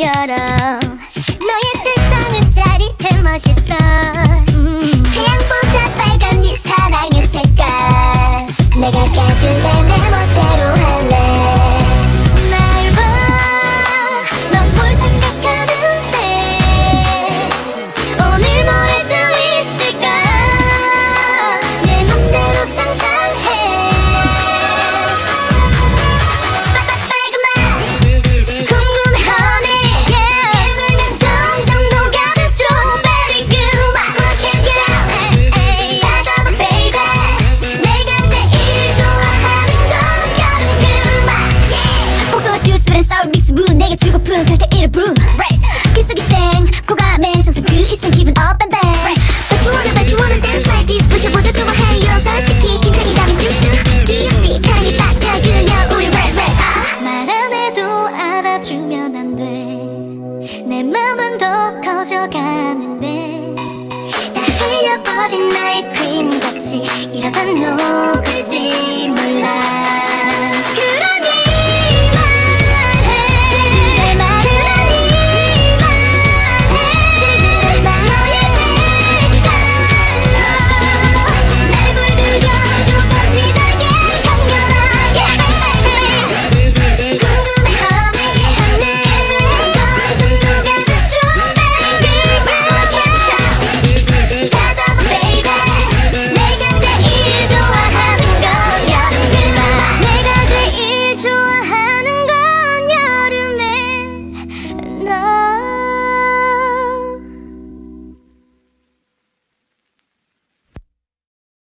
열어. 너의 세상은 짜릿해 멋있어. 기분 탓에 이를 부름 기숙이 쨍 고감에 상승 그 이상 기분 up and back. Right. But you wanna but you wanna dance like this. 붙여보자 좋아해요 솔직히. 긴장이 담이 뚝뚝 귀엽지? 사랑이 빠져 그려. 우리 rap rap 아. 말안 해도 알아주면 안돼내 맘은 더 커져가는데. 다 흘려버린 아이스크림 같이 이러다 너.